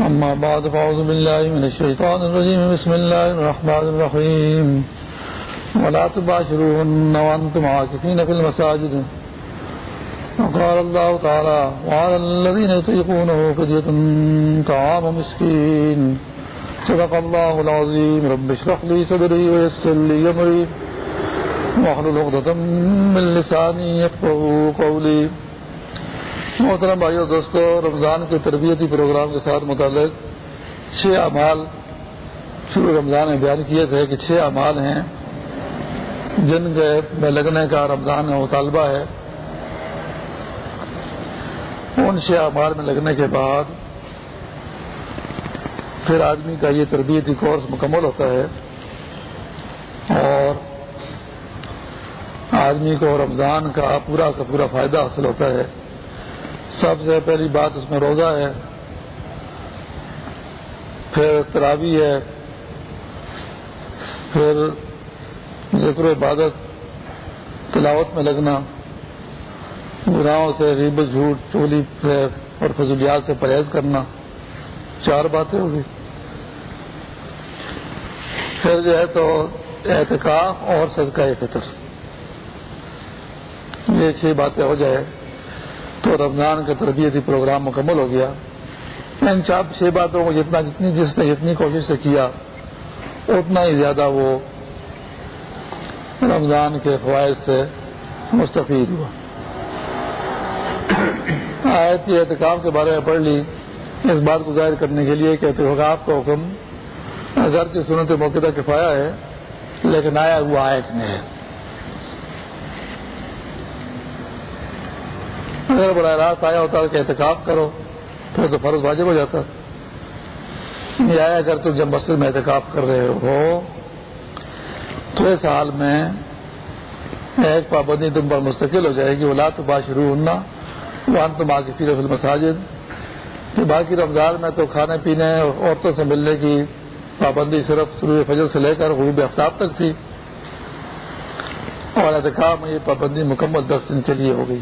أما بعد، فأعوذ بالله من الشيطان الرجيم. بسم الله الرحمن الرحيم. ولا تباشروهن وأنتم عاكفين في المساجد. وقال الله تعالى وعلى الذين يطيقونه فدية طعام مسكين. صدق الله العظيم. رب اشرح لي صدري ويسر لي أمري. واحلل عقدة من لساني يفقهوا قولي. محترم بھائیو، دوستو، رمضان کے تربیتی پروگرام کے ساتھ متعلق چھ اعمال شروع رمضان میں بیان کیے تھے کہ چھ اعمال ہیں، جن کے میں لگنے کا رمضان میں مطالبہ ہے۔ ان چھ اعمال میں لگنے کے بعد پھر آدمی کا یہ تربیتی کورس مکمل ہوتا ہے اور آدمی کو رمضان کا پورا کا پورا فائدہ حاصل ہوتا ہے۔ سب سے پہلی بات، اس میں روزہ ہے، پھر تراوی ہے، پھر ذکر و عبادت، تلاوت میں لگنا، گناہوں سے ریب جھوٹ، چولی اور فضولیات سے پرہیز کرنا، چار باتیں ہوگی پھر جو ہے تو احتکاف اور صدقہ فطر۔ یہ چھ باتیں ہو جائے۔ تو رمضان کا تربیتی پروگرام مکمل ہو گیا۔ ان چار چھ باتوں کو جتنا جتنی جس نے جتنی کوشش سے کیا، اتنا ہی زیادہ وہ رمضان کے فوائد سے مستفید ہوا۔ آیت احتکاب کے بارے میں پڑھ لی۔ اس بات کو ظاہر کرنے کے لیے کہ احتکاب کا حکم گھر کی سنت موقع کفایا ہے، لیکن آیا ہوا آیت میں ہے۔ اگر براہ راست آیا ہوتا کہ احتکاب کرو پھر تو فرض واجب ہو جاتا۔ یہ آیا اگر تم جب مسجد میں احتکاب کر رہے ہو، تو اس حال میں ایک پابندی تم پر مستقل ہو جائے گی۔ اولا تو بات شروع ہونا وہاں تم آ کے پھر مساجد کہ باقی رمضان میں تو کھانے پینے عورتوں سے ملنے کی پابندی صرف شروع فجر سے لے کر غروب آفتاب تک تھی۔ اور احتکاب میں یہ پابندی مکمل دس دن کے لیے ہو گئی۔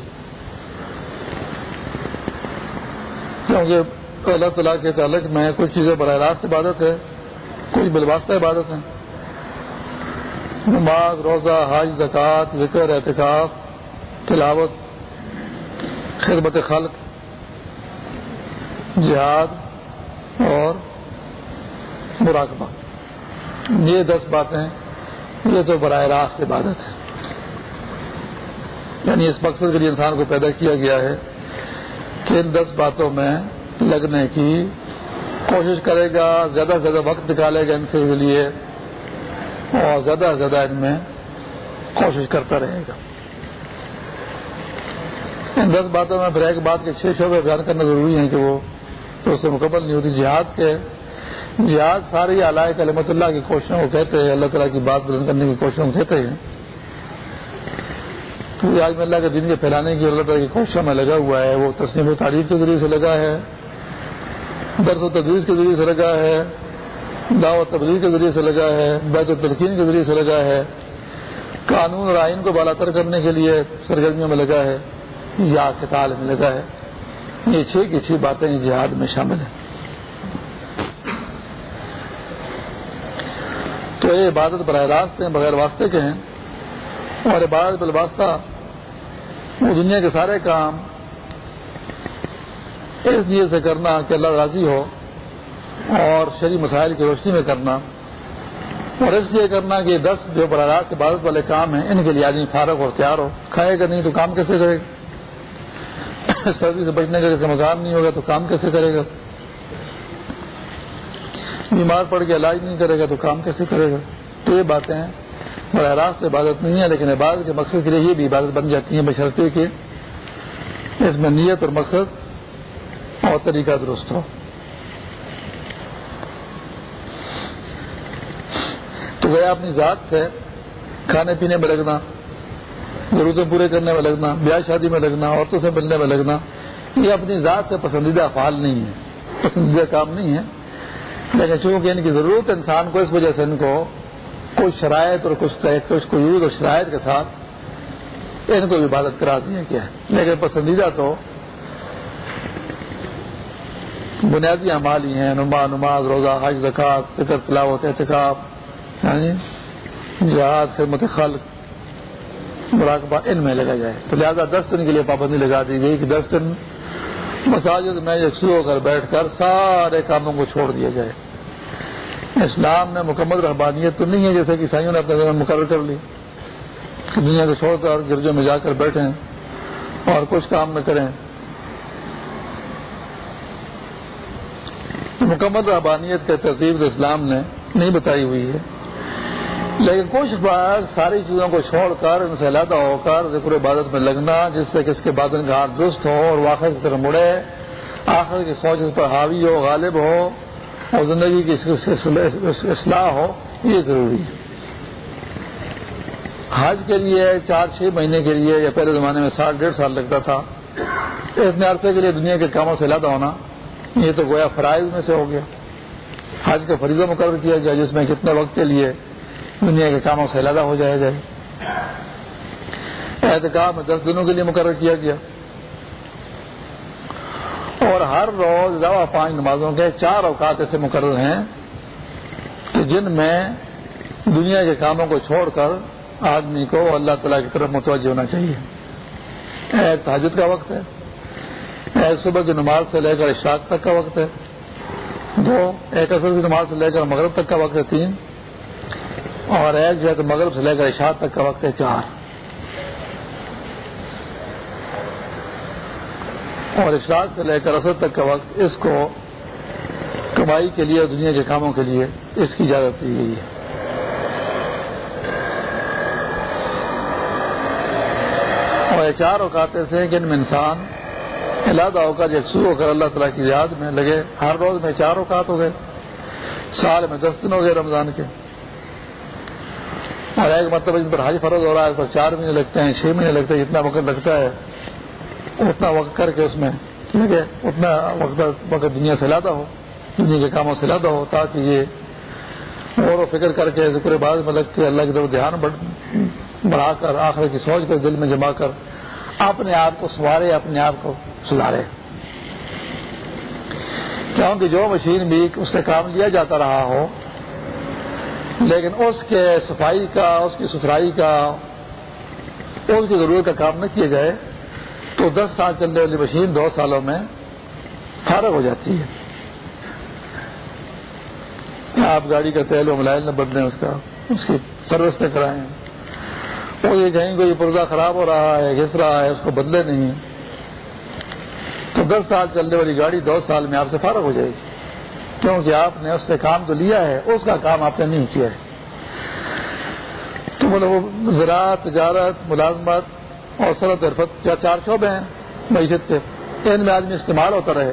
کیونکہ اللہ تعالیٰ کے تعلق میں کچھ چیزیں براہ راست عبادت ہے؟ کچھ بلواسطہ عبادت ہے؟ نماز، روزہ، حج، زکوٰۃ، ذکر احتکاب تلاوت، خدمت خلق، جہاد اور مراقبہ۔ یہ دس باتیں، یہ تو براہ راست عبادت ہے۔ یعنی اس مقصد کے لیے انسان کو پیدا کیا گیا ہے۔ کہ ان دس باتوں میں لگنے کی کوشش کرے گا، زیادہ سے زیادہ وقت نکالے گا ان کے لیے اور زیادہ سے زیادہ ان میں کوشش کرتا رہے گا۔ ان دس باتوں میں پھر ایک بات کے چھ شعبے بیان کرنا ضروری ہے کہ وہ تو اس سے مکمل نہیں ہوتی۔ جہاد کے، جہاد ساری علائے کلمت اللہ کی کوششوں کو کہتے ہیں، اللہ تعالیٰ کی بات بلند کرنے کی کوششوں کو کہتے ہیں۔ تو آج میں اللہ کے دین کے پھیلانے کی اللہ تعالیٰ کی کوششوں میں لگا ہوا ہے، وہ تسلیم و تعریف کے ذریعے سے لگا ہے، درس و تدریس کے ذریعے سے لگا ہے، دعوت تبدیل کے ذریعے سے لگا ہے، بیت التلقین کے ذریعے سے لگا ہے۔ قانون اور آئین کو بالاتر کرنے کے لیے سرگرمیوں میں لگا ہے، یا کتال میں لگا ہے۔ یہ چھ کی چھ باتیں جہاد میں شامل ہیں۔ تو یہ عبادت براہ راست ہیں، بغیر واسطے کے ہیں۔ اور عبادت بالواسطہ وہ دنیا کے سارے کام اس لیے سے کرنا کہ اللہ راضی ہو اور شریع مسائل کی روشنی میں کرنا اور اس لیے کرنا کہ دس جو براہ راست عبادت والے کام ہیں، ان کے لیے آدمی فارغ اور تیار ہو۔ کھائے گا نہیں تو کام کیسے کرے گا؟ سردی سے بچنے کا جیسے مکان نہیں ہوگا تو کام کیسے کرے گا؟ بیمار پڑ کے علاج نہیں کرے گا تو کام کیسے کرے گا؟ تو یہ باتیں ہیں۔ براہ راست عبادت نہیں ہے، لیکن عبادت کے مقصد کے لیے یہ بھی عبادت بن جاتی ہے بشرطے کے اس میں نیت اور مقصد اور طریقہ درست ہو۔ تو گیا اپنی ذات سے کھانے پینے میں لگنا، ضرورتیں پورے کرنے میں لگنا، بیاہ شادی میں لگنا، عورتوں سے ملنے میں لگنا، یہ اپنی ذات سے پسندیدہ افعال نہیں ہے پسندیدہ کام نہیں ہے لیکن چونکہ ان کی ضرورت انسان کو، اس وجہ سے ان کو کچھ شرائط اور کچھ کچھ قیود اور شرائط کے ساتھ ان کو عبادت کرا دی ہے کیا؟ لیکن پسندیدہ تو بنیادی اعمال ہی ہیں نما نماز، روزہ، حج زکات فکر تلاوت احتکاب یعنی جہاد، خدمت خلق، مراقبہ ان میں لگا جائے۔ تو لہٰذا دس دن کے لیے پابندی لگا دی گئی کہ دس دن مساجد میں یکسو ہو کر بیٹھ کر سارے کاموں کو چھوڑ دیا جائے۔ اسلام میں مکمل رحبانیت تو نہیں ہے جیسے کہ عیسائیوں نے اپنے مقرر کر لی۔ دنیا کو چھوڑ کر گرجوں میں جا کر بیٹھیں اور کچھ کام نہ کریں۔ مکمل رحبانیت کے ترتیب اسلام نے نہیں بتائی ہوئی ہے۔ لیکن کچھ بار ساری چیزوں کو چھوڑ کر ان سے علیحدہ ہو کر ذکر عبادت میں لگنا، جس سے کس کے بادن کا ہاتھ درست ہو اور واقع کی طرف مڑے، آخر کی سوچ اس پر حاوی ہو، غالب ہو اور زندگی کی اصلاح ہو، یہ ضروری ہے۔ حج کے لیے چار چھ مہینے کے لیے یا پہلے زمانے میں سال، ڈیڑھ سال لگتا تھا۔ اتنے عرصے کے لیے دنیا کے کاموں سے علیحدہ ہونا، یہ تو گویا فرائض میں سے ہو گیا۔ حج کا فریضہ مقرر کیا گیا جس میں کتنے وقت کے لیے دنیا کے کاموں سے علیحدہ ہو جائے جائے۔ احتکاب میں دس دنوں کے لیے مقرر کیا گیا۔ ہر روز دوا پانچ نمازوں کے چار اوقات ایسے مقرر ہیں کہ جن میں دنیا کے کاموں کو چھوڑ کر آدمی کو اللہ تعالیٰ کی طرف متوجہ ہونا چاہیے۔ ایک تحجد کا وقت ہے۔ ایک صبح کی نماز سے لے کر اشاق تک کا وقت ہے۔ دو ایک اصل کی نماز سے لے کر مغرب تک کا وقت ہے۔ تین، اور ایک جو ہے مغرب سے لے کر اشاعت تک کا وقت ہے۔ چار اور اشاعت سے لے کر اثر تک کا وقت اس کو کمائی کے لیے اور دنیا کے کاموں کے لیے اس کی اجازت دی گئی ہے۔ اور چار اوقات ایسے ہیں کہ ان میں انسان علیحدہ ہو کر یکسو ہو کر اللہ تعالیٰ کی یاد میں لگے۔ ہر روز میں چار اوقات ہو گئے۔ سال میں دس دن ہو گئے رمضان کے۔ اور ایک مطلب جن پر حج فرض ہو رہا ہے، اس پر چار مہینے لگتے ہیں، چھ مہینے لگتے ہیں، جتنا وقت لگتا ہے۔ اتنا وقت کر کے اس میں ٹھیک ہے اتنا وقت وقت دنیا سے لادا ہو، دنیا کے کاموں سے لادا ہو، تاکہ یہ غور و فکر کر کے ذکر بعد میں لگ کے اللہ کی طرف دھیان بڑھا کر آخر کی سوچ کر دل میں جما کر اپنے آپ کو سوارے اپنے آپ کو سدھارے۔ کیونکہ جو مشین بھی اس سے کام لیا جاتا رہا ہو، لیکن اس کے صفائی کا، اس کی ستھرائی کا، اس کی ضرورت کا کام نہ کیا جائے تو دس سال چلنے والی مشین دو سالوں میں فارغ ہو جاتی ہے۔ آپ گاڑی کا تیل و ملائل نہ بدلیں اس کا، اس کی سروس نہ کرائیں۔ وہ یہ کہیں گے، یہ پرزہ خراب ہو رہا ہے، گھس رہا ہے، اس کو بدلے نہیں۔ تو دس سال چلنے والی گاڑی دو سال میں آپ سے فارغ ہو جائے گی۔ کیونکہ آپ نے اس سے کام تو لیا ہے، اس کا کام آپ نے نہیں کیا ہے۔ تو بولے وہ زراعت، تجارت، ملازمت اور سرد عرفت کیا چار شعبے ہیں معیشت کے، ان میں آدمی استعمال ہوتا رہے،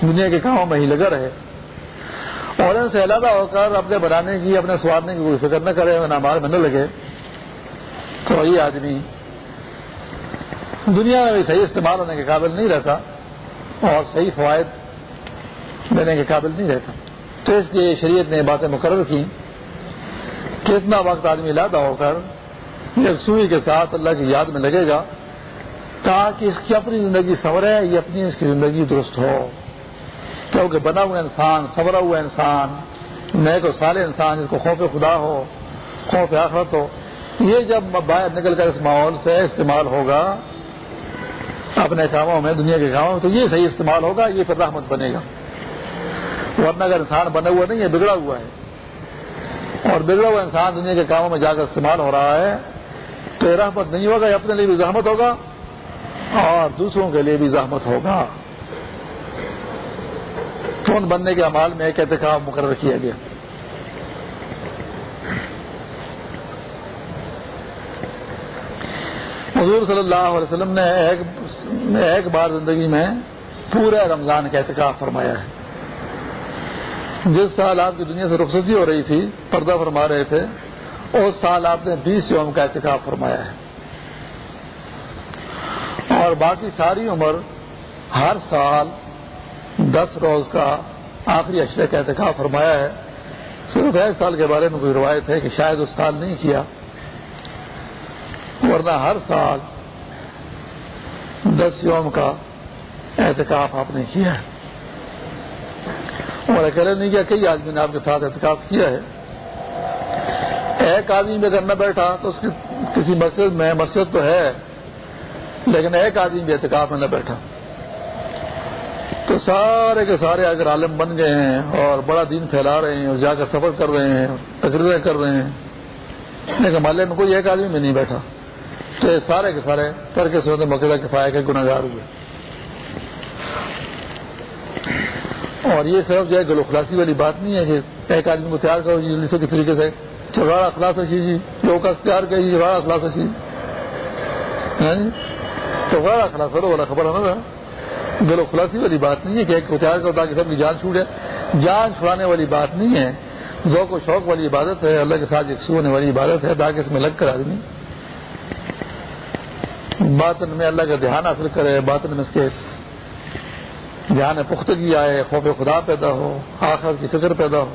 دنیا کے کاموں میں ہی لگا رہے۔ اور ان سے علیحدہ ہو کر اپنے بنانے کی، اپنے سوارنے کی کوئی فکر نہ کرے نماز میں نہ لگے۔ تو یہ آدمی دنیا میں بھی صحیح استعمال ہونے کے قابل نہیں رہتا اور صحیح فوائد دینے کے قابل نہیں رہتا۔ تو اس لیے شریعت نے باتیں مقرر کی کتنا وقت آدمی لادا ہو کر سوئی کے ساتھ اللہ کی یاد میں لگے گا، تاکہ اس کی اپنی زندگی سورے یہ اپنی اس کی زندگی درست ہو۔ کیونکہ بنا ہوا انسان سورا ہوا انسان نئے کو سالے انسان جس کو خوف خدا ہو، خوف آخرت ہو۔ یہ جب باہر نکل کر اس ماحول سے استعمال ہوگا، اپنے کاموں میں، دنیا کے کاموں میں، تو یہ صحیح استعمال ہوگا، یہ پھر رحمت بنے گا۔ ورنہ اگر انسان بنا ہوا نہیں ہے، بگڑا ہوا ہے۔ اور بگڑا ہوا انسان دنیا کے کاموں میں جا کر استعمال ہو رہا ہے تو یہ رحمت نہیں ہوگا، یہ اپنے لیے بھی زحمت ہوگا اور دوسروں کے لیے بھی زحمت ہوگا۔ کون بننے کے امال میں ایک احتکاب مقرر کیا گیا۔ حضور صلی اللہ علیہ وسلم نے ایک ایک بار زندگی میں پورے رمضان کا احتکاب فرمایا ہے۔ جس سال آپ کی دنیا سے رخصتی ہو رہی تھی، پردہ فرما رہے تھے۔ اس سال آپ نے بیس یوم کا احتکاب فرمایا ہے۔ اور باقی ساری عمر ہر سال دس روز کا آخری اشرے کا احتکاب فرمایا ہے۔ صرف ایک سال کے بارے میں کوئی روایت ہے کہ شاید اس سال نہیں کیا۔ ورنہ ہر سال دس یوم کا احتکاف آپ نے کیا ہے۔ اور اکیلے نہیں کیا، کئی آدمی نے آپ کے ساتھ احتکاب کیا ہے۔ ایک آدمی بھی اگر نہ بیٹھا تو اس کی کسی مسجد میں مسجد تو ہے، لیکن ایک آدمی بھی احتکاب میں نہ بیٹھا۔ تو سارے کے سارے اگر عالم بن گئے ہیں اور بڑا دین پھیلا رہے ہیں اور جا کر سفر کر رہے ہیں، تقریریں کر رہے ہیں، لیکن محلے میں کوئی ایک آدمی بھی نہیں بیٹھا۔ تو یہ سارے کے سارے کر کے سوتے مقدہ کفایا کے گناگار ہوئے۔ اور یہ صرف جو ہے گلو خلاسی والی بات نہیں ہے کہ ایک آدمی کو تیار کرو جلدی سے کس طریقے سے۔ چڑھاڑا خلاص اچھی جی لوگ کا تیار کری جی، چڑھاڑا خلاص اچھی ہاں جی؟ تو غیر خلاص کرو والا خبر ہے نا گلو خلاصی والی بات نہیں ہے کہ ایک کو تیار کرو تاکہ سب کی جان چھوٹے جان چھڑانے والی بات نہیں ہے۔ ذوق و شوق والی عبادت ہے، اللہ کے ساتھ یکسو ہونے والی عبادت ہے، تاکہ اس میں لگ کر آدمی باطن میں اللہ کا دھیان حاصل کرے، باطن میں اس کے دھیان پختگی آئے، خوف خدا پیدا ہو آخر کی فکر پیدا ہو۔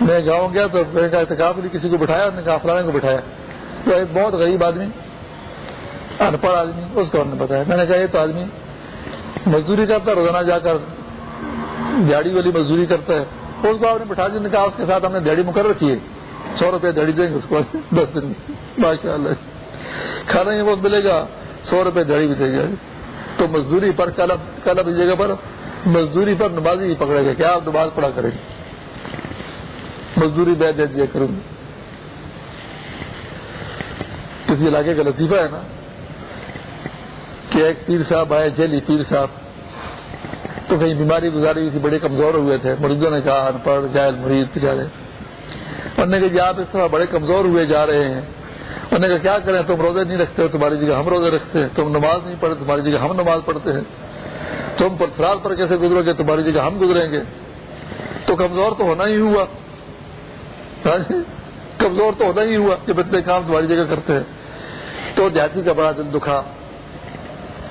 میں گاؤں گیا تو میں کا احتکاب کسی کو بٹھایا نے کہا فلانے کو بٹھایا۔ تو ایک بہت غریب آدمی، ان پڑھ آدمی، اس کو نے بتایا۔ میں نے کہا، یہ تو آدمی مزدوری کرتا ہے، روزانہ جا کر دیہڑی والی مزدوری کرتا ہے۔ اس کو آپ نے بٹھا دیا نے کہا، اس کے ساتھ ہم نے دیہڑی مقرر کی ہے۔ سو روپے دیہڑی دیں گے اس کو۔ دس دن ماشاء اللہ کھانا ہی وقت ملے گا، سو روپے دیہڑی بھی دے گا۔ تو مزدوری پر کل جگہ پر، مزدوری پر نمازی ہی پکڑے گا۔ کیا آپ نماز پڑا کریں گے؟ مزدوری بے دے دیا کروں گی۔ کسی علاقے کا لطیفہ ہے نا کہ ایک پیر صاحب آئے، جیلی پیر صاحب، تو کہیں بیماری گزاری ہوئی تھی، بڑے کمزور ہوئے تھے۔ مریضوں نے کہا ان پڑھ جائل مریض، بچارے۔ انہوں نے کہا جی آپ اس طرح بڑے کمزور ہوئے جا رہے ہیں۔ انہوں نے کہا، کیا کریں؟ تم روزے نہیں رکھتے ہو، تمہاری جگہ ہم روزے رکھتے ہیں۔ تم نماز نہیں پڑھتے، تمہاری جگہ ہم نماز پڑھتے ہیں۔ تم پر فرار پر کیسے گزرو گے؟ تمہاری جگہ ہم گزریں گے۔ تو کمزور تو ہونا ہی ہوا۔ کمزور تو ہونا ہی ہوا جب اتنے کام تمہاری جگہ کرتے ہیں۔ تو دیہاتی کا بڑا دل دکھا۔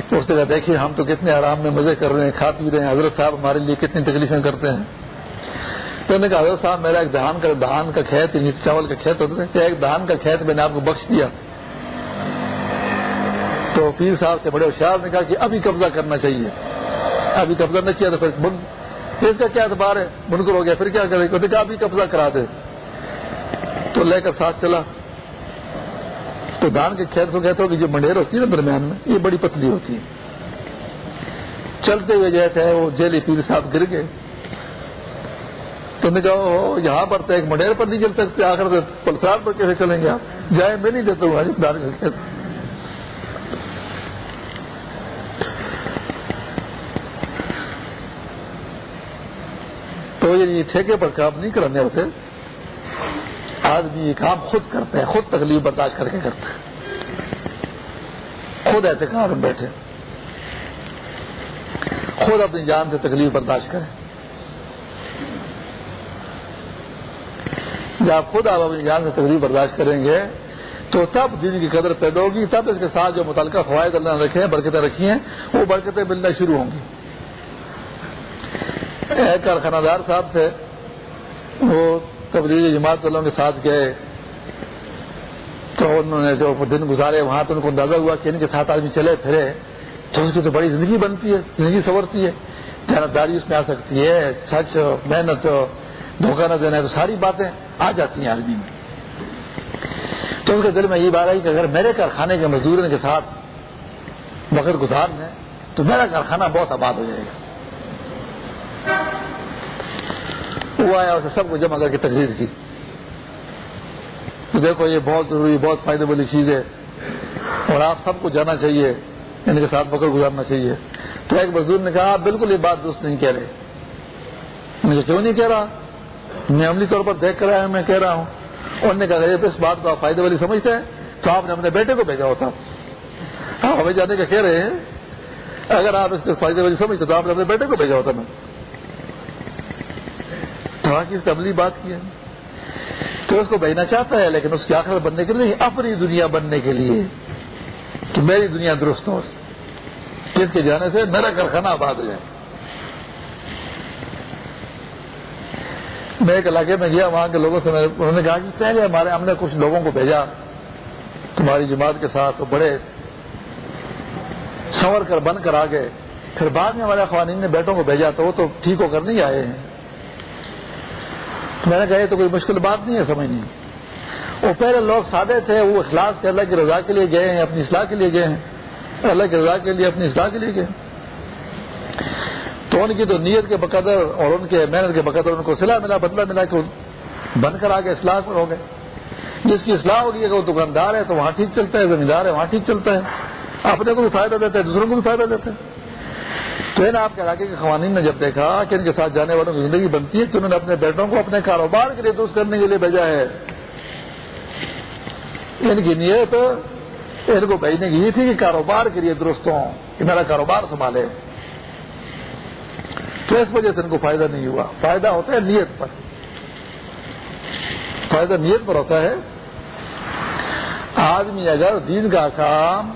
تو اس نے کہا، دیکھیے، ہم تو کتنے آرام میں مزے کر رہے ہیں، کھا پی رہے ہیں، حضرت صاحب ہمارے لیے کتنی تکلیفیں کرتے ہیں۔ تو انہوں نے کہا، حضرت صاحب، میرا ایک دھان کا دھان کا کھیت یعنی چاول کا کھیت ہوتا ہے ایک دھان کا کھیت میں نے آپ کو بخش دیا۔ تو پیر صاحب سے بڑے ہوشیار نے کہا کہ ابھی قبضہ کرنا چاہیے۔ ابھی قبضہ نہ کیا تو پھر اس کا کیا اعتبار ہے؟ منکر ہو گیا، پھر کیا کرے؟ کہا، ابھی قبضہ کرا دے۔ تو لے کر ساتھ چلا۔ تو دھان کے کھیت کو کہتے ہو کہ جو منڈیر ہوتی ہے نا درمیان میں، یہ بڑی پتلی ہوتی ہے۔ چلتے ہوئے جیسے وہ جیلی پیر صاحب گر گئے۔ تو نے کہا یہاں پر تو ایک منڈیر پر نہیں چل سکتے، آخر پلسار پر کیسے چلیں گے آپ؟ جائے میں نہیں دیتا ہوں آج دھان کھیت۔ تو یہ ٹھیکے پر کام نہیں کرانے ہوتے۔ آدمی یہ کام خود کرتے ہیں، خود تکلیف برداشت کر کے کرتے ہیں۔ خود احتکاب میں بیٹھے۔ خود اپنی جان سے تکلیف برداشت کریں۔ جب خود آپ اپنی جان سے تکلیف برداشت کریں گے، تو تب دن کی قدر پیدا ہوگی، تب اس کے ساتھ جو متعلقہ فوائد اللہ نے رکھے ہیں، برکتیں رکھی ہیں، وہ برکتیں ملنا شروع ہوں گی۔ ایک کارخانہ دار صاحب تھے، وہ تبدیلی جماعت والوں کے ساتھ گئے۔ تو انہوں نے جو دن گزارے، وہاں تو ان کو اندازہ ہوا کہ ان کے ساتھ آدمی چلے، پھرے۔ تو اس کی تو بڑی زندگی بنتی ہے، زندگی سنورتی ہے۔ جانبداری اس میں آ سکتی ہے، سچ محنت دھوکہ نہ دینا تو ساری باتیں آ جاتی ہیں آدمی میں۔ تو ان کے دل میں یہ بات آئی کہ اگر میرے کارخانے کے مزدور کے ساتھ وقت گزار لیں تو میرا کارخانہ بہت آباد ہو جائے گا۔ وہ آیا اسے سب کو جمع کر کے تقریر کی۔ تو دیکھو یہ بہت ضروری، بہت فائدے والی چیز ہے۔ اور آپ سب کو جانا چاہیے یعنی ان کے ساتھ بکر گزارنا چاہیے۔ تو ایک مزدور نے کہا، آپ بالکل یہ بات دوست نہیں کہہ رہے۔ مجھے کیوں نہیں کہہ رہا؟ میں عملی طور پر دیکھ کر آیا میں کہہ رہا ہوں۔ انہوں نے کہا اس بات کو آپ فائدے والی سمجھتے ہیں، تو آپ نے اپنے بیٹے کو بھیجا ہوتا۔ آپ ہمیں جانے کا کہہ رہے ہیں۔ اگر آپ اس کو فائدے والی سمجھتے تو آپ نے اپنے بیٹے کو بھیجا ہوتا میں۔ باقی اس قبلی بات کی ہے۔ تو اس کو بھیجنا چاہتا ہے، لیکن اس کی آخرت بننے کے لیے اپنی دنیا بننے کے لیے۔ کہ میری دنیا درست ہو۔ جس کے جانے سے میرا کارخانہ آباد ہو جائے۔ میں ایک علاقے میں گیا، وہاں کے لوگوں سے انہوں نے کہا کہ پہلے ہمارے ہم نے کچھ لوگوں کو بھیجا۔ تمہاری جماعت کے ساتھ وہ بڑے سنور کر بن کر آ گئے۔ پھر بعد میں ہمارے خوانین نے بیٹوں کو بھیجا تو وہ تو ٹھیک ہو کر نہیں آئے ہیں۔ میں نے کہا، یہ تو کوئی مشکل بات نہیں ہے سمجھنی وہ پہلے لوگ سادے تھے، وہ اخلاص کے اللہ کی رضا کے لیے گئے ہیں، اپنی اصلاح کے لیے گئے ہیں۔ اللہ کی رضا کے لیے، اپنی اصلاح کے لیے گئے۔ تو ان کی تو نیت کے بقدر اور ان کے محنت کے بقدر ان کو سلا ملا، بدلہ ملا کہ بن کر آگے اصلاح پر ہو گئے۔ جس کی اصلاح ہوگی کہ وہ دکاندار ہے، تو وہاں ٹھیک چلتا ہے، زمیندار ہے، وہاں ٹھیک چلتا ہے۔ اپنے کو بھی فائدہ دیتا ہے، دوسروں کو بھی فائدہ دیتا ہے۔ تو ان آپ کے علاقے کے قوانین نے جب دیکھا کہ ان کے ساتھ جانے والوں کی زندگی بنتی ہے تو انہوں نے اپنے بیٹوں کو اپنے کاروبار کے لیے درست کرنے کے لیے بھیجا ہے۔ ان کی نیت ان کو بھیجنے کی یہ تھی کہ کاروبار کے لیے درست ہوں، کہ میرا کاروبار سنبھالے۔ تو اس وجہ سے ان کو فائدہ نہیں ہوا۔ فائدہ ہوتا ہے نیت پر۔ فائدہ نیت پر ہوتا ہے۔ آدمی اگر دین کا کام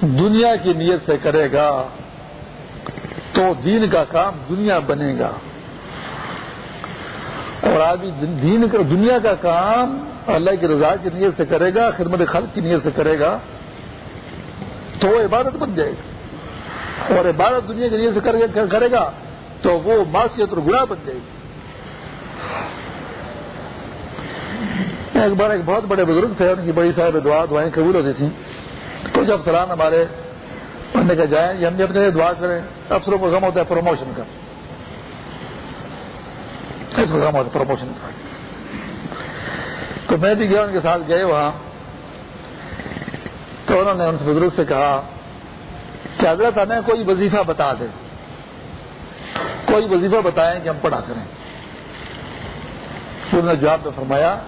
دنیا کی نیت سے کرے گا تو دین کا کام دنیا بنے گا۔ اور آدمی دین کا دنیا کا کام اللہ کی رضا کی نیت سے کرے گا، خدمت خلق کی نیت سے کرے گا، تو وہ عبادت بن جائے گا۔ اور عبادت دنیا کی نیت سے کرے گا، تو وہ معاشیت اور گناہ بن جائے گی۔ ایک بار ایک بہت بڑے بزرگ تھے، ان کی بڑی صاحب دعا دعائیں قبول ہوتی تھیں۔ کچھ افسران ہمارے انہوں نے کہا جائیں یہ ہم بھی اپنے دعا کریں، افسروں کو غم ہوتا ہے پروموشن کا۔ اس کو غم ہوتا ہے پروموشن کا۔ تو میں بھی گیا، ان کے ساتھ گئے وہاں۔ تو انہوں نے ان سے بزرگ سے کہا کہ حضرت ہمیں کوئی وظیفہ بتا دے۔ کوئی وظیفہ بتائیں کہ ہم پڑھا کریں۔ انہوں نے جواب میں فرمایا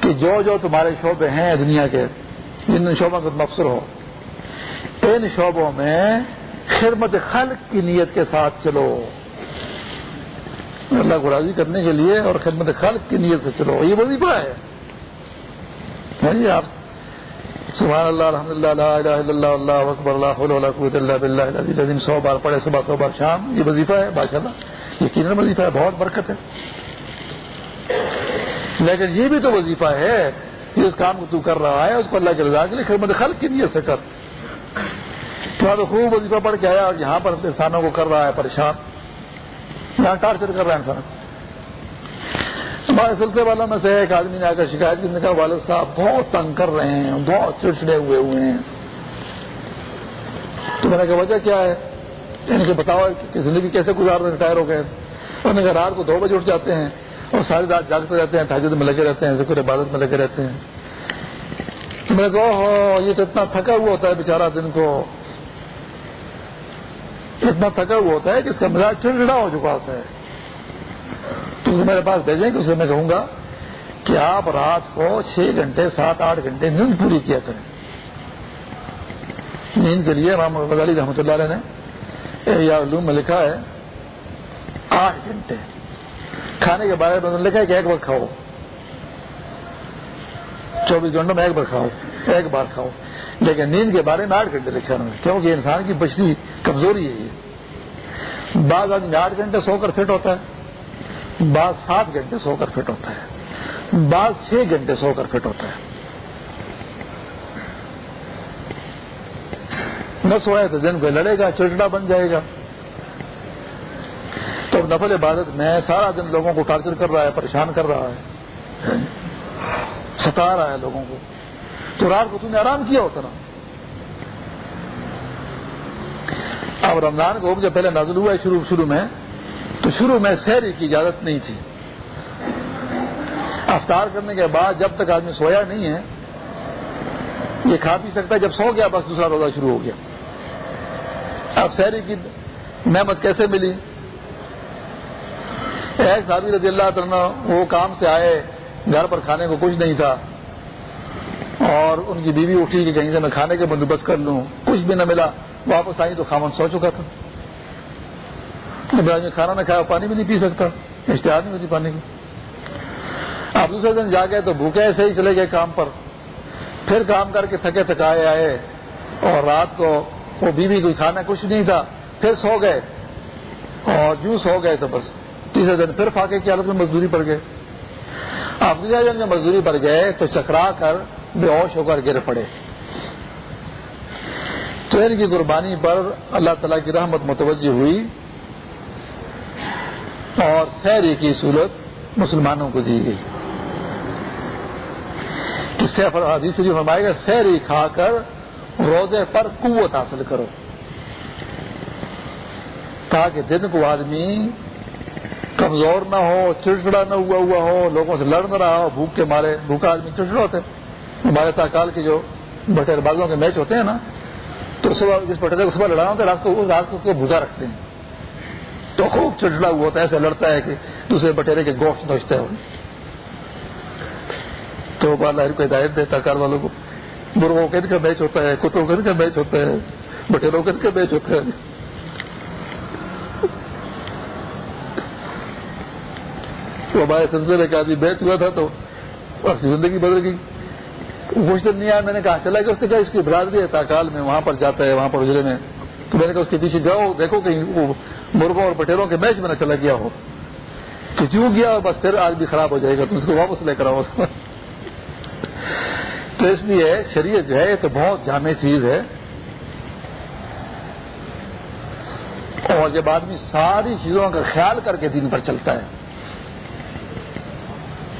کہ جو جو تمہارے شعبے ہیں دنیا کے، جن شعبوں کا تم افسر ہو ان شعبوں میں خدمت خلق کی نیت کے ساتھ چلو۔ اللہ کو راضی کرنے کے لیے اور خدمت خلق کی نیت سے چلو۔ یہ وظیفہ ہے۔ جی آپ سبحان اللہ، الحمد للہ اللہ اللہ اکبر اللہ اللہ سو بار پڑھے، صبح سو بار شام۔ یہ وظیفہ ہے باشاء اللہ یقیناً وظیفہ ہے، بہت برکت ہے۔ لیکن یہ بھی تو وظیفہ ہے جس کام کو تو کر رہا ہے، اس کو اللہ کے رضا کے لیے خدمت خلق کی نیت سے کر۔ تو خوب وظیفہ پڑھ کے آیا اور یہاں پر انسانوں کو کر رہا ہے پریشان۔ یہاں ٹارچر کر رہا ہے انسان۔ ہمارے سلسلے والوں میں سے ایک آدمی نے آ کر شکایت کی کہا، والد صاحب، بہت تنگ کر رہے ہیں، بہت چڑچڑے ہوئے ہوئے ہیں۔ تو میں نے کہا، وجہ کیا ہے؟ یعنی کہ بتاؤ کہ زندگی کیسے گزار رہے ریٹائر ہو گئے۔ انہوں نے کہا، رات کو دو بجے اٹھ جاتے ہیں اور ساری رات جاگتے رہتے ہیں تاجد میں لگے رہتے ہیں، ذکر عبادت میں لگے رہتے ہیں۔ تو میں نے کہا یہ تو اتنا تھکا ہوا ہوتا ہے بےچارا دن کو۔ اتنا تھکا ہوا ہوتا ہے کہ اس کا مزاج چڑچڑا ہو چکا ہوتا ہے۔ تو اسے میرے پاس بھیجیں کہ اسے میں کہوں گا کہ آپ رات کو چھ گھنٹے، سات آٹھ گھنٹے نیند پوری کیا کریں۔ نیند کے لیے امام غزالی رحمۃ اللہ علیہ نے یا علوم میں لکھا ہے، آٹھ گھنٹے۔ کھانے کے بارے میں لکھا ہے کہ ایک وقت کھاؤ۔ چوبیس گھنٹوں میں ایک بار کھاؤ۔ ایک بار کھاؤ لیکن نیند کے بارے میں آٹھ گھنٹے لکھا انہوں کیونکہ انسان کی بچنی کمزوری ہے۔ یہ بعض آدمی آٹھ گھنٹے سو کر فٹ ہوتا ہے۔ بعض سات گھنٹے سو کر فٹ ہوتا ہے۔ بعض چھ گھنٹے سو کر فٹ ہوتا ہے۔ نہ سوئے تو دن کو لڑے گا چڑچڑا بن جائے گا۔ تو نفل عبادت میں سارا دن لوگوں کو ٹارچر کر رہا ہے، پریشان کر رہا ہے۔ ستا رہا ہے لوگوں کو۔ تو رات کو تم نے آرام کیا ہوتا نا۔ اب رمضان کو جب پہلے نازل ہوا ہے شروع شروع میں، تو شروع میں سیری کی اجازت نہیں تھی۔ افطار کرنے کے بعد جب تک آدمی سویا نہیں ہے، یہ کھا پی سکتا ہے، جب سو گیا، بس دوسرا روزہ شروع ہو گیا۔ اب سیری کی نعمت کیسے ملی؟ ایک صحابی رضی اللہ تعالیٰ وہ کام سے آئے، گھر پر کھانے کو کچھ نہیں تھا۔ اور ان کی بیوی اٹھی کہ کہیں سے میں کھانے کے بندوبست کر لوں۔ کچھ بھی نہ ملا۔ واپس آئی تو خامن سو چکا تھا ابراہیم کھانا نہ کھایا، پانی بھی نہیں پی سکتا۔ اشتہار نہیں ہوتی پانی کی۔ آپ دوسرے دن جا گئے تو بھوکے ایسے ہی چلے گئے کام پر۔ پھر کام کر کے تھکے تھکائے آئے۔ اور رات کو وہ بیوی کوئی کھانا کچھ نہیں تھا۔ پھر سو گئے۔ اور جو سو گئے تو بس۔ تیسرے دن پھر فاقے کی حالت میں مزدوری پڑ گئے۔ آپ تیسرے دن جب مزدوری پر گئے تو چکرا کر بے ہوش ہو کر گر پڑے۔ تو ان کی قربانی پر اللہ تعالیٰ کی رحمت متوجہ ہوئی اور سیری کی صورت مسلمانوں کو دی گئی۔ حدیث جو فرمائے گا سیری کھا کر روزے پر قوت حاصل کرو۔ تاکہ دن کو آدمی کمزور نہ ہو، چڑچڑا نہ ہوا ہوا ہو، لوگوں سے لڑ نہ رہا ہو بھوک کے مارے، بھوکا آدمی چڑچڑا ہوتے ہمارے تاکال کے جو بٹیر بازوں کے میچ ہوتے ہیں نا، تو صبح جس بٹیرے کو صبح لڑا ہوتا ہے رات کو رات کو بھوکا رکھتے ہیں۔ تو خوب چڑچڑا ہوا ہوتا ہے ایسے لڑتا ہے کہ دوسرے بٹیرے کے گوشت نوچتا ہے تو بالا کو ہدایت دیتا کار والوں کو۔ مرغوں کن کا میچ ہوتا ہے، کتوں کن کا میچ ہوتا ہے، بٹیروں کن کا میچ ہوتا ہے۔ ہمارے سلسلے میں آدمی بیچ ہوا تھا تو اس کی زندگی بدل گئی۔ کچھ دن نہیں آیا میں نے کہا، چلا گیا اس نے کہا، اس کی برادری ہے، تاکال میں وہاں پر جاتا ہے، وہاں پر اجرے میں۔ تو میں نے کہا، اس کے پیچھے جاؤ، دیکھو کہ مرغوں اور بٹیروں کے میچ میں نہ چلا گیا ہو۔ تو کیوں گیا؟ بس پھر آج بھی خراب ہو جائے گا، تو اس کو واپس لے کر آؤ۔ تو اس لیے شریعت جو ہے، یہ تو بہت جامع چیز ہے۔ اور جب آدمی ساری چیزوں کا خیال کر کے دن پر چلتا ہے۔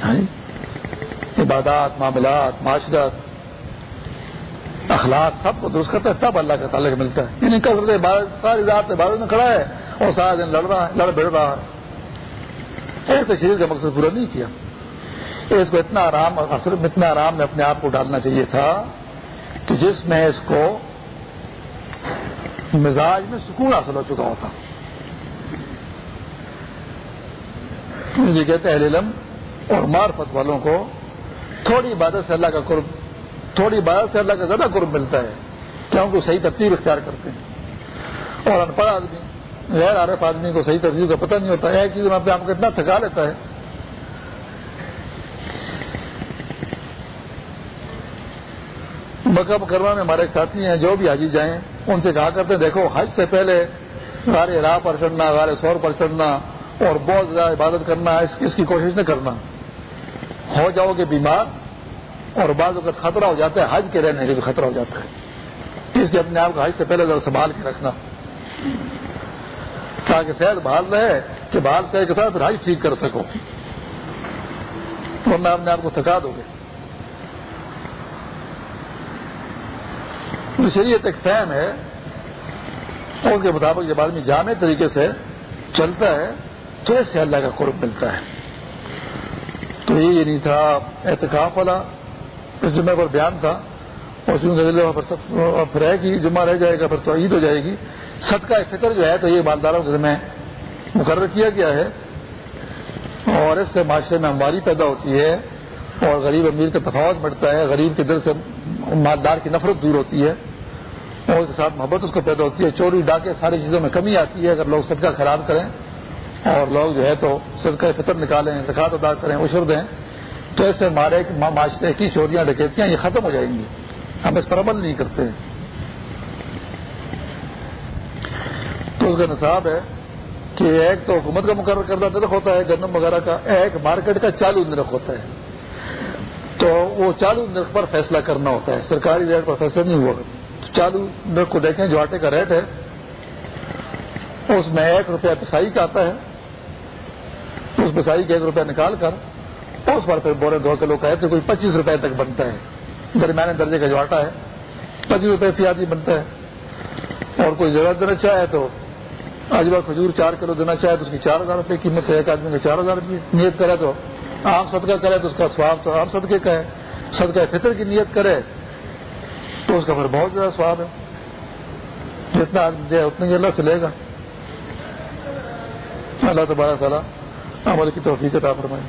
ہاں جی؟ عبادات، معاملات، معاشرت، اخلاق، سب کو درست کرتا ہے، تب اللہ کا تعلق ملتا ہے۔ یعنی کثرت ساری رات عبادت میں کھڑا ہے اور سارا دن لڑ رہا ہے، لڑ بڑھ رہا ہے۔ ایک تو شریر کا مقصد پورا نہیں کیا۔ اس کو اتنا آرام صرف اتنا آرام میں اپنے آپ کو ڈالنا چاہیے تھا کہ جس میں اس کو مزاج میں سکون حاصل ہو چکا ہوتا۔ یہ کہتے ہیں علم اور معرفت والوں کو تھوڑی عبادت سے اللہ کا قرب، تھوڑی عبادت سے اللہ کا زیادہ قرب ملتا ہے کیونکہ وہ صحیح ترتیب اختیار کرتے ہیں۔ اور ان پڑھ آدمی، غیر عارف آدمی کو صحیح ترتیب کا پتہ نہیں ہوتا ہے کہ اپنے آپ کو اتنا تھکا لیتا ہے۔ مکہ مکرمہ میں ہمارے ساتھی ہیں، جو بھی حاجی جائیں، ان سے کہا کرتے ہیں، دیکھو، حج سے پہلے غار راہ پر چڑھنا، غار سور پر چڑھنا اور بہت زیادہ عبادت کرنا، اس کی کوشش نہ کرنا۔ ہو جاؤ گے بیمار اور بعض اگر خطرہ ہو جاتا ہے، حج کے رہنے کا بھی خطرہ ہو جاتا ہے۔ اس لیے اپنے آپ کو حج سے پہلے ذرا سنبھال کے رکھنا۔ تاکہ صحت بحال رہے، کہ بحال کے ساتھ حج ٹھیک کر سکو۔ ورنہ اپنے آپ کو تھکا دو گے شریعت ایک فہم ہے۔ اس کے مطابق جب آدمی جامع طریقے سے چلتا ہے، تو اس سے اللہ کا قرب ملتا ہے۔ یہ نہیں تھا احتکاف والا اس جمعے پر بیان تھا۔ اور پھر ہے کہ جمعہ رہ جائے گا، پھر تو عید ہو جائے گی۔ صدقہ فطر جو ہے تو یہ مالداروں کے ذمہ مقرر کیا گیا ہے۔ اور اس سے معاشرے میں ہمواری پیدا ہوتی ہے۔ اور غریب امیر کا تفاوت بڑھتا ہے۔ غریب کے دل سے مالدار کی نفرت دور ہوتی ہے۔ اور اس کے ساتھ محبت اس کو پیدا ہوتی ہے۔ چوری، ڈاکے ساری چیزوں میں کمی آتی ہے۔ اگر لوگ صدقہ خراب کریں اور لوگ جو ہے تو صدقہ فطر نکالیں زکات ادا کریں اشر دیں۔ تو ایسے ہمارے معاشرے کی چوریاں ڈکیتیاں یہ ختم ہو جائیں گی۔ ہم اس پر عمل نہیں کرتے۔ تو اس کا نصاب ہے کہ ایک تو حکومت کا مقرر کردہ نرخ ہوتا ہے گندم وغیرہ کا، ایک مارکیٹ کا چالو نرخ ہوتا ہے۔ تو وہ چالو نرخ پر فیصلہ کرنا ہوتا ہے۔ سرکاری ریٹ پر فیصلہ نہیں ہوا۔ چالو نرخ کو دیکھیں، جو آٹے کا ریٹ ہے، اس میں ایک روپیہ پسائی کا آتا ہے۔ اس پسائی کا ایک روپیہ نکال کر اس پر پھر بورے دو کلو کا ہے تو کوئی پچیس روپے تک بنتا ہے۔ درمیانے درجے کا جو آٹا ہے، پچیس روپے فی آدمی بنتا ہے۔ اور کوئی جگہ دینا چاہے تو آج بار کھجور چار کلو دینا چاہے تو اس کی چار ہزار روپے قیمت ہے۔ ایک آدمی کا چار ہزار روپئے نیت کرے تو عام صدقہ کرے تو اس کا سواب تو عام صدقے کا ہے۔ صدقہ فطر کی نیت کرے تو اس کا پھر بہت زیادہ سواب ہے۔ جتنا آدمی دے اتنے اللہ سے لے گا۔ اللہ تبارہ تعالیٰ عمل کی توفیق عطا فرمائے۔